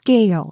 scale.